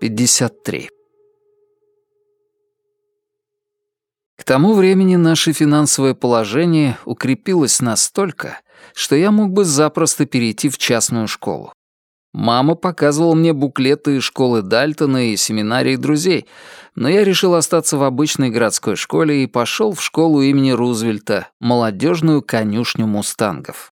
53. К тому времени наше финансовое положение укрепилось настолько, что я мог бы запросто перейти в частную школу. Мама показывала мне буклеты школы Дальтона и семинарии друзей, но я решил остаться в обычной городской школе и пошел в школу имени Рузвельта, молодежную конюшню мустангов.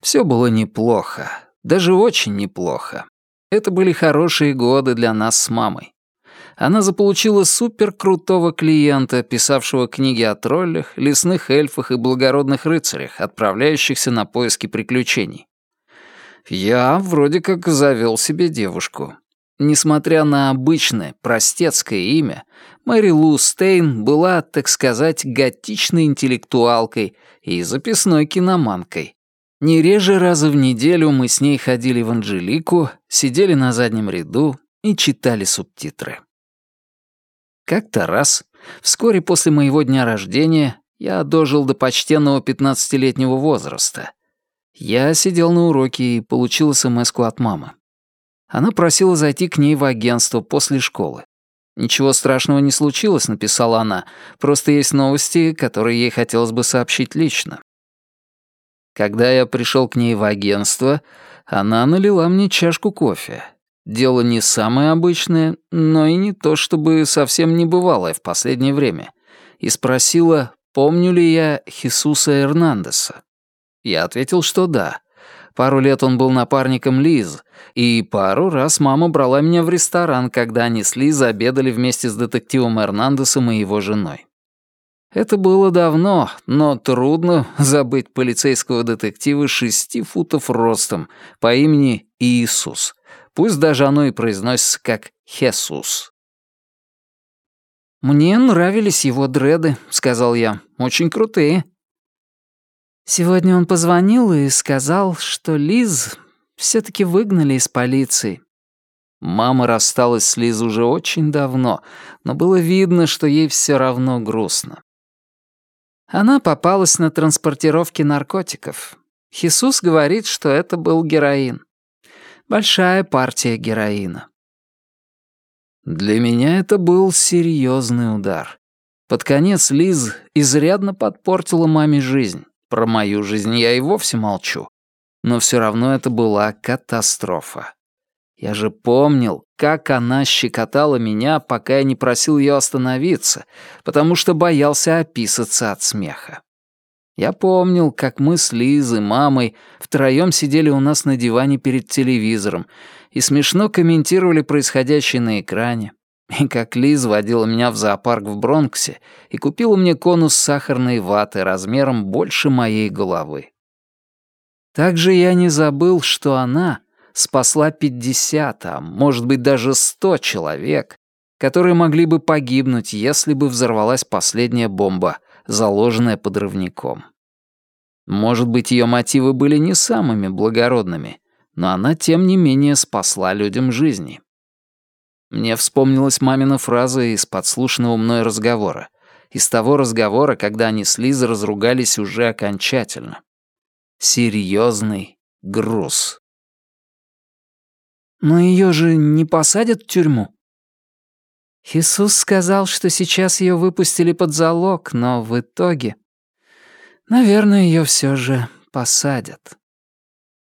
Все было неплохо, даже очень неплохо. Это были хорошие годы для нас с мамой. Она заполучила суперкрутого клиента, писавшего книги о троллях, лесных эльфах и благородных рыцарях, отправляющихся на поиски приключений. Я вроде как завел себе девушку. Несмотря на обычное, простецкое имя, Мэри Лу Стейн была, так сказать, готичной интеллектуалкой и записной киноманкой. Не реже раза в неделю мы с ней ходили в Анжелику, сидели на заднем ряду и читали субтитры. Как-то раз, вскоре после моего дня рождения, я дожил до почтенного пятнадцатилетнего возраста. Я сидел на уроке и получил смс от мамы. Она просила зайти к ней в агентство после школы. «Ничего страшного не случилось», — написала она, «просто есть новости, которые ей хотелось бы сообщить лично». Когда я пришел к ней в агентство, она налила мне чашку кофе. Дело не самое обычное, но и не то, чтобы совсем не бывалое в последнее время. И спросила, помню ли я Хисуса Эрнандеса. Я ответил, что да. Пару лет он был напарником Лиз, и пару раз мама брала меня в ресторан, когда они с Лиз обедали вместе с детективом Эрнандесом и его женой. Это было давно, но трудно забыть полицейского детектива шести футов ростом по имени Иисус. Пусть даже оно и произносится как Хесус. «Мне нравились его дреды», — сказал я. «Очень крутые». Сегодня он позвонил и сказал, что Лиз все таки выгнали из полиции. Мама рассталась с Лиз уже очень давно, но было видно, что ей все равно грустно. Она попалась на транспортировке наркотиков. Хисус говорит, что это был героин. Большая партия героина. Для меня это был серьезный удар. Под конец Лиз изрядно подпортила маме жизнь. Про мою жизнь я и вовсе молчу. Но все равно это была катастрофа. Я же помнил, как она щекотала меня, пока я не просил ее остановиться, потому что боялся описаться от смеха. Я помнил, как мы с Лизой, мамой, втроем сидели у нас на диване перед телевизором и смешно комментировали происходящее на экране, и как Лиз водила меня в зоопарк в Бронксе и купила мне конус сахарной ваты размером больше моей головы. Также я не забыл, что она спасла 50, а может быть даже 100 человек, которые могли бы погибнуть, если бы взорвалась последняя бомба, заложенная подрывником. Может быть, ее мотивы были не самыми благородными, но она, тем не менее, спасла людям жизни. Мне вспомнилась мамина фраза из подслушанного мной разговора. Из того разговора, когда они с Лизой разругались уже окончательно. Серьезный груз. Но ее же не посадят в тюрьму. Иисус сказал, что сейчас ее выпустили под залог, но в итоге... Наверное, ее все же посадят.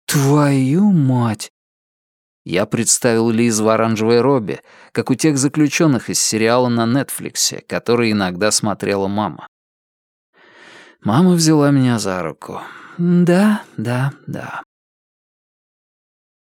Твою мать! Я представил Лиз в оранжевой робе, как у тех заключенных из сериала на Нетфликсе, который иногда смотрела мама. Мама взяла меня за руку. «Да, да, да.